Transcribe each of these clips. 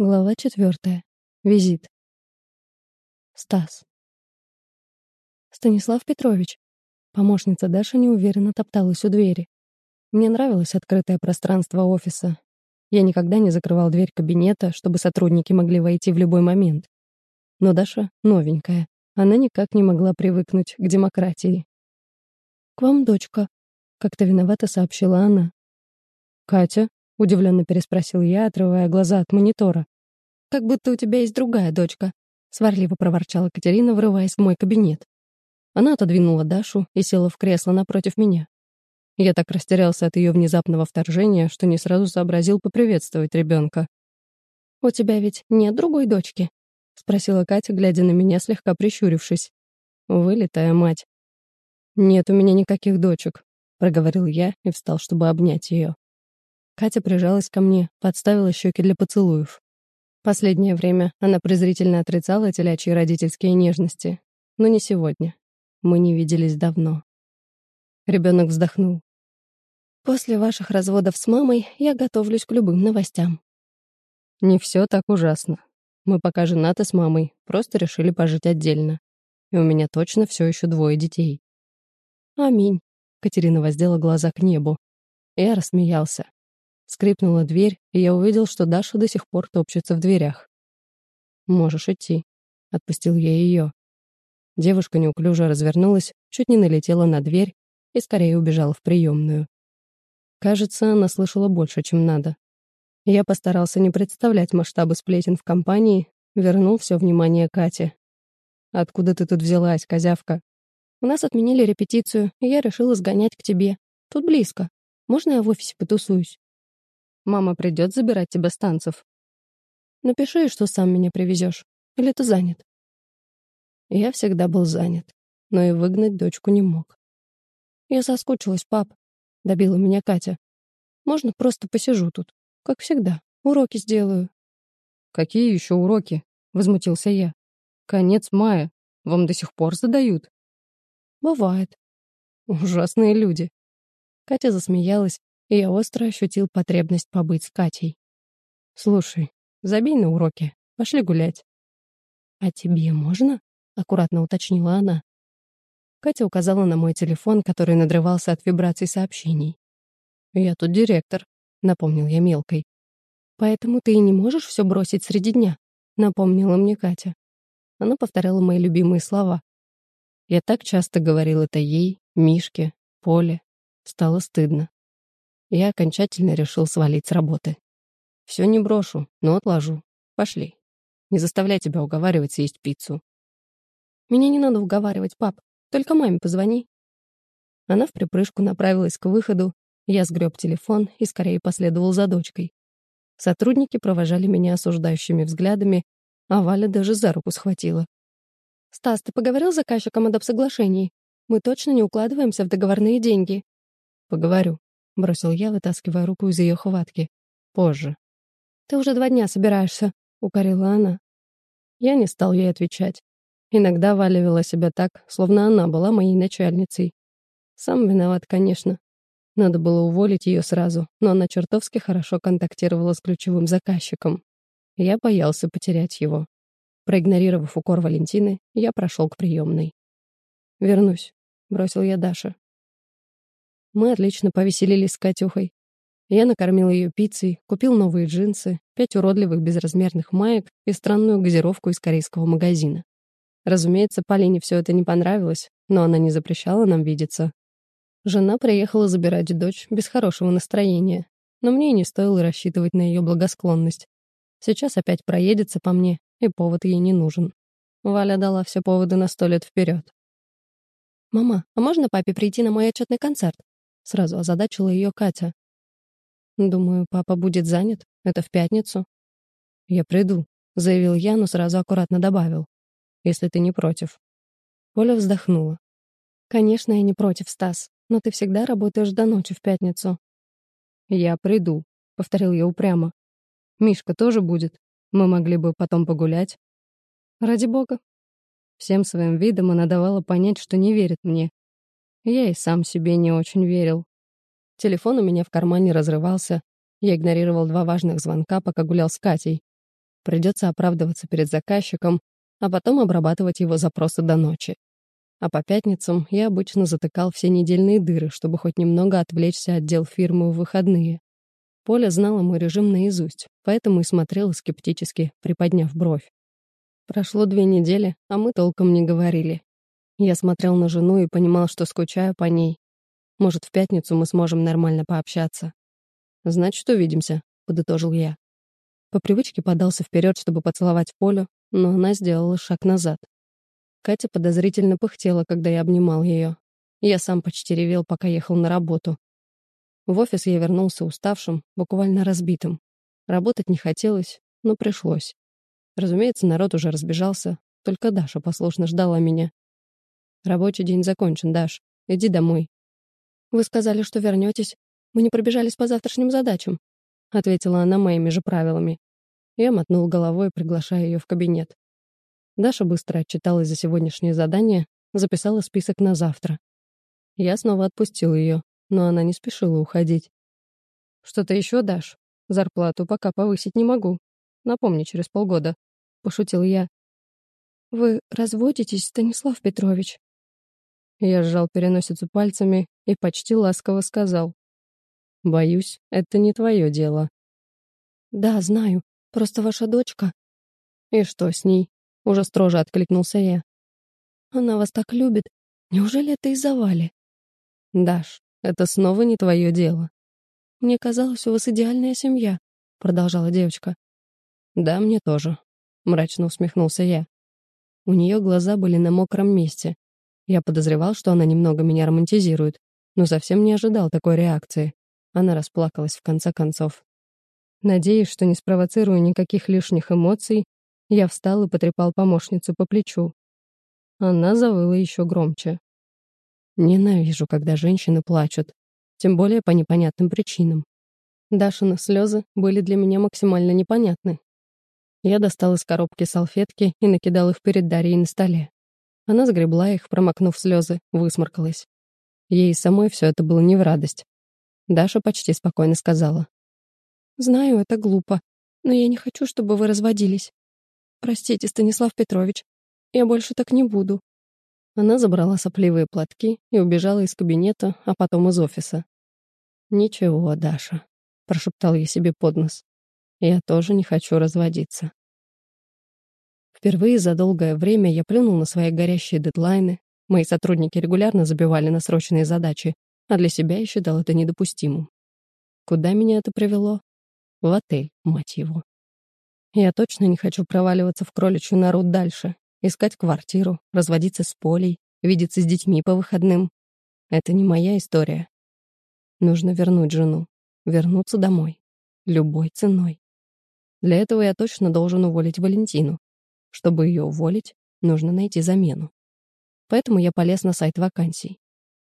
Глава четвертая. Визит. Стас. Станислав Петрович. Помощница Даша неуверенно топталась у двери. Мне нравилось открытое пространство офиса. Я никогда не закрывал дверь кабинета, чтобы сотрудники могли войти в любой момент. Но Даша новенькая. Она никак не могла привыкнуть к демократии. «К вам дочка», — как-то виновато сообщила она. «Катя?» — удивленно переспросил я, отрывая глаза от монитора. «Как будто у тебя есть другая дочка», — сварливо проворчала Катерина, врываясь в мой кабинет. Она отодвинула Дашу и села в кресло напротив меня. Я так растерялся от ее внезапного вторжения, что не сразу сообразил поприветствовать ребенка. «У тебя ведь нет другой дочки?» — спросила Катя, глядя на меня, слегка прищурившись. Вылитая мать. «Нет у меня никаких дочек», — проговорил я и встал, чтобы обнять ее. Катя прижалась ко мне, подставила щеки для поцелуев. Последнее время она презрительно отрицала телячьи родительские нежности. Но не сегодня. Мы не виделись давно. Ребенок вздохнул. «После ваших разводов с мамой я готовлюсь к любым новостям». «Не все так ужасно. Мы пока женаты с мамой, просто решили пожить отдельно. И у меня точно все еще двое детей». «Аминь», — Катерина воздела глаза к небу. Я рассмеялся. Скрипнула дверь, и я увидел, что Даша до сих пор топчется в дверях. «Можешь идти», — отпустил я ее. Девушка неуклюже развернулась, чуть не налетела на дверь и скорее убежала в приемную. Кажется, она слышала больше, чем надо. Я постарался не представлять масштабы сплетен в компании, вернул все внимание Кате. «Откуда ты тут взялась, козявка?» «У нас отменили репетицию, и я решила сгонять к тебе. Тут близко. Можно я в офисе потусуюсь?» Мама придет забирать тебя с танцев. Напиши, что сам меня привезешь. Или ты занят? Я всегда был занят, но и выгнать дочку не мог. Я соскучилась, пап. Добила меня Катя. Можно просто посижу тут, как всегда. Уроки сделаю. Какие еще уроки? Возмутился я. Конец мая. Вам до сих пор задают? Бывает. Ужасные люди. Катя засмеялась, и я остро ощутил потребность побыть с Катей. «Слушай, забей на уроки, пошли гулять». «А тебе можно?» — аккуратно уточнила она. Катя указала на мой телефон, который надрывался от вибраций сообщений. «Я тут директор», — напомнил я мелкой. «Поэтому ты и не можешь все бросить среди дня», — напомнила мне Катя. Она повторяла мои любимые слова. Я так часто говорил это ей, Мишке, Поле. Стало стыдно. Я окончательно решил свалить с работы. Все не брошу, но отложу. Пошли. Не заставляй тебя уговаривать съесть пиццу. Меня не надо уговаривать, пап. Только маме позвони. Она в припрыжку направилась к выходу. Я сгреб телефон и скорее последовал за дочкой. Сотрудники провожали меня осуждающими взглядами, а Валя даже за руку схватила. «Стас, ты поговорил с заказчиком об соглашении? Мы точно не укладываемся в договорные деньги?» «Поговорю бросил я, вытаскивая руку из ее хватки. Позже. Ты уже два дня собираешься, укорила она. Я не стал ей отвечать. Иногда Валя вела себя так, словно она была моей начальницей. Сам виноват, конечно. Надо было уволить ее сразу, но она чертовски хорошо контактировала с ключевым заказчиком. Я боялся потерять его. Проигнорировав укор Валентины, я прошел к приемной. «Вернусь», — бросил я Даше. Мы отлично повеселились с Катюхой. Я накормил ее пиццей, купил новые джинсы, пять уродливых безразмерных маек и странную газировку из корейского магазина. Разумеется, Полине все это не понравилось, но она не запрещала нам видеться. Жена приехала забирать дочь без хорошего настроения, но мне не стоило рассчитывать на ее благосклонность. Сейчас опять проедется по мне, и повод ей не нужен. Валя дала все поводы на сто лет вперед. «Мама, а можно папе прийти на мой отчетный концерт?» Сразу озадачила ее Катя. «Думаю, папа будет занят. Это в пятницу». «Я приду», — заявил я, но сразу аккуратно добавил. «Если ты не против». Оля вздохнула. «Конечно, я не против, Стас, но ты всегда работаешь до ночи в пятницу». «Я приду», — повторил я упрямо. «Мишка тоже будет. Мы могли бы потом погулять». «Ради бога». Всем своим видом она давала понять, что не верит мне, я и сам себе не очень верил. Телефон у меня в кармане разрывался. Я игнорировал два важных звонка, пока гулял с Катей. Придется оправдываться перед заказчиком, а потом обрабатывать его запросы до ночи. А по пятницам я обычно затыкал все недельные дыры, чтобы хоть немного отвлечься от дел фирмы в выходные. Поля знала мой режим наизусть, поэтому и смотрела скептически, приподняв бровь. Прошло две недели, а мы толком не говорили. Я смотрел на жену и понимал, что скучаю по ней. Может, в пятницу мы сможем нормально пообщаться. «Значит, увидимся», — подытожил я. По привычке подался вперед, чтобы поцеловать Полю, но она сделала шаг назад. Катя подозрительно пыхтела, когда я обнимал ее. Я сам почти ревел, пока ехал на работу. В офис я вернулся уставшим, буквально разбитым. Работать не хотелось, но пришлось. Разумеется, народ уже разбежался, только Даша послушно ждала меня. «Рабочий день закончен, Даш. Иди домой». «Вы сказали, что вернетесь. Мы не пробежались по завтрашним задачам», — ответила она моими же правилами. Я мотнул головой, приглашая ее в кабинет. Даша быстро отчиталась за сегодняшнее задание, записала список на завтра. Я снова отпустил ее, но она не спешила уходить. «Что-то еще дашь? Зарплату пока повысить не могу. Напомни, через полгода», — пошутил я. «Вы разводитесь, Станислав Петрович?» Я сжал переносицу пальцами и почти ласково сказал. «Боюсь, это не твое дело». «Да, знаю. Просто ваша дочка...» «И что с ней?» Уже строже откликнулся я. «Она вас так любит. Неужели это из-за Вали?» «Даш, это снова не твое дело». «Мне казалось, у вас идеальная семья», — продолжала девочка. «Да, мне тоже», — мрачно усмехнулся я. У нее глаза были на мокром месте. Я подозревал, что она немного меня романтизирует, но совсем не ожидал такой реакции. Она расплакалась в конце концов. Надеюсь, что не спровоцирую никаких лишних эмоций, я встал и потрепал помощницу по плечу. Она завыла еще громче. Ненавижу, когда женщины плачут, тем более по непонятным причинам. Дашины слезы были для меня максимально непонятны. Я достал из коробки салфетки и накидал их перед Дарьей на столе. Она сгребла их, промокнув слезы, высморкалась. Ей самой все это было не в радость. Даша почти спокойно сказала. «Знаю, это глупо, но я не хочу, чтобы вы разводились. «Простите, Станислав Петрович, я больше так не буду». Она забрала сопливые платки и убежала из кабинета, а потом из офиса. «Ничего, Даша», — прошептал я себе под нос. «Я тоже не хочу разводиться». Впервые за долгое время я плюнул на свои горящие дедлайны. Мои сотрудники регулярно забивали на срочные задачи, а для себя я считал это недопустимым. Куда меня это привело? В отель, мать его. Я точно не хочу проваливаться в кроличью нору дальше, искать квартиру, разводиться с Полей, видеться с детьми по выходным. Это не моя история. Нужно вернуть жену, вернуться домой. Любой ценой. Для этого я точно должен уволить Валентину. Чтобы ее уволить, нужно найти замену. Поэтому я полез на сайт вакансий.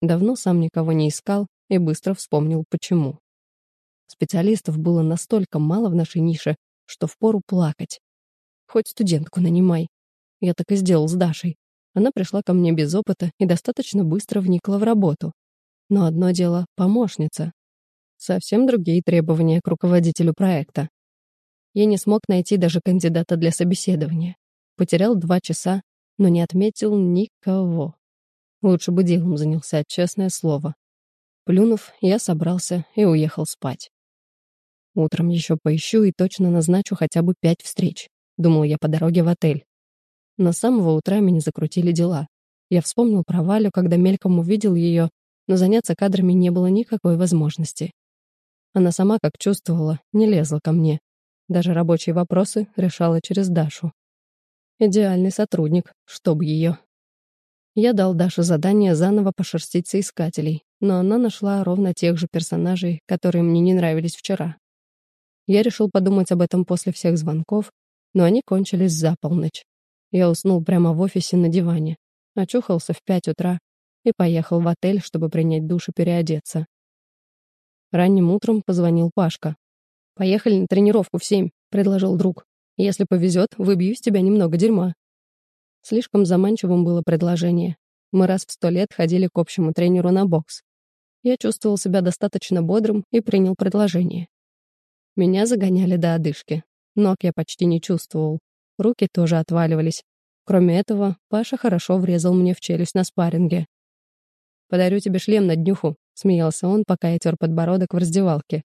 Давно сам никого не искал и быстро вспомнил, почему. Специалистов было настолько мало в нашей нише, что впору плакать. Хоть студентку нанимай. Я так и сделал с Дашей. Она пришла ко мне без опыта и достаточно быстро вникла в работу. Но одно дело — помощница. Совсем другие требования к руководителю проекта. Я не смог найти даже кандидата для собеседования. Потерял два часа, но не отметил никого. Лучше бы делом занялся, честное слово. Плюнув, я собрался и уехал спать. Утром еще поищу и точно назначу хотя бы пять встреч, думал я по дороге в отель. Но с самого утра меня закрутили дела. Я вспомнил про Валю, когда мельком увидел ее, но заняться кадрами не было никакой возможности. Она сама, как чувствовала, не лезла ко мне. Даже рабочие вопросы решала через Дашу. Идеальный сотрудник, чтоб ее. Я дал Даше задание заново пошерстить соискателей, но она нашла ровно тех же персонажей, которые мне не нравились вчера. Я решил подумать об этом после всех звонков, но они кончились за полночь. Я уснул прямо в офисе на диване, очухался в пять утра и поехал в отель, чтобы принять душ и переодеться. Ранним утром позвонил Пашка. «Поехали на тренировку в семь», — предложил друг. «Если повезет, выбью с тебя немного дерьма». Слишком заманчивым было предложение. Мы раз в сто лет ходили к общему тренеру на бокс. Я чувствовал себя достаточно бодрым и принял предложение. Меня загоняли до одышки. Ног я почти не чувствовал. Руки тоже отваливались. Кроме этого, Паша хорошо врезал мне в челюсть на спарринге. «Подарю тебе шлем на днюху», — смеялся он, пока я тер подбородок в раздевалке.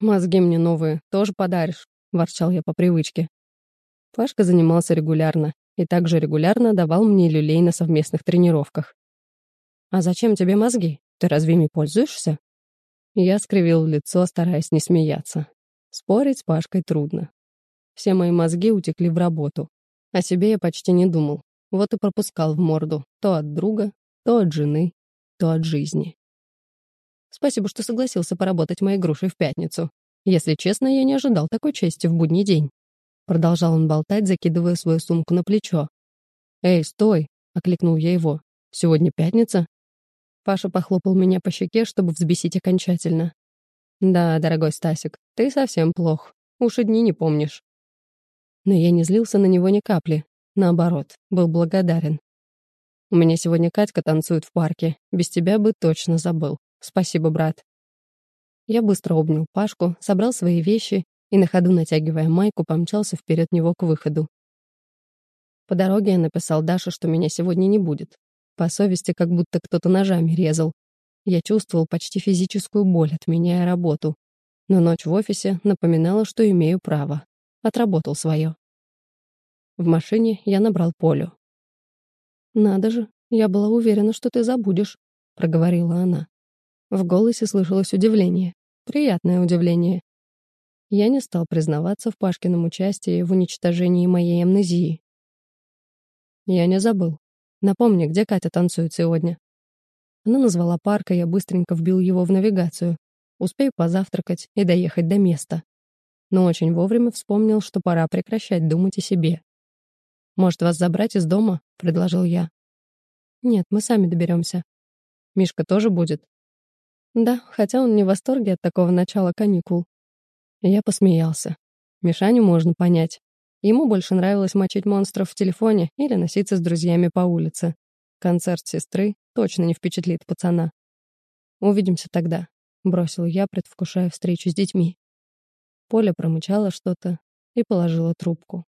«Мозги мне новые, тоже подаришь», — ворчал я по привычке. Пашка занимался регулярно и также регулярно давал мне люлей на совместных тренировках. «А зачем тебе мозги? Ты разве ими пользуешься?» Я скривил лицо, стараясь не смеяться. Спорить с Пашкой трудно. Все мои мозги утекли в работу. О себе я почти не думал. Вот и пропускал в морду. То от друга, то от жены, то от жизни. Спасибо, что согласился поработать моей грушей в пятницу. Если честно, я не ожидал такой чести в будний день. Продолжал он болтать, закидывая свою сумку на плечо. «Эй, стой!» — окликнул я его. «Сегодня пятница?» Паша похлопал меня по щеке, чтобы взбесить окончательно. «Да, дорогой Стасик, ты совсем плох. Уж и дни не помнишь». Но я не злился на него ни капли. Наоборот, был благодарен. «У меня сегодня Катька танцует в парке. Без тебя бы точно забыл. Спасибо, брат». Я быстро обнял Пашку, собрал свои вещи и, на ходу натягивая майку, помчался вперед него к выходу. По дороге я написал Даше, что меня сегодня не будет. По совести, как будто кто-то ножами резал. Я чувствовал почти физическую боль, отменяя работу. Но ночь в офисе напоминала, что имею право. Отработал свое. В машине я набрал Полю. «Надо же, я была уверена, что ты забудешь», — проговорила она. В голосе слышалось удивление. Приятное удивление. Я не стал признаваться в Пашкином участии в уничтожении моей амнезии. Я не забыл. Напомни, где Катя танцует сегодня. Она назвала парк, и я быстренько вбил его в навигацию. Успею позавтракать и доехать до места. Но очень вовремя вспомнил, что пора прекращать думать о себе. «Может, вас забрать из дома?» — предложил я. «Нет, мы сами доберемся. Мишка тоже будет?» Да, хотя он не в восторге от такого начала каникул. Я посмеялся. Мишаню можно понять. Ему больше нравилось мочить монстров в телефоне или носиться с друзьями по улице. Концерт сестры точно не впечатлит пацана. «Увидимся тогда», — бросил я, предвкушая встречу с детьми. Поля промычала что-то и положила трубку.